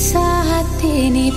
Hati ini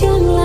don't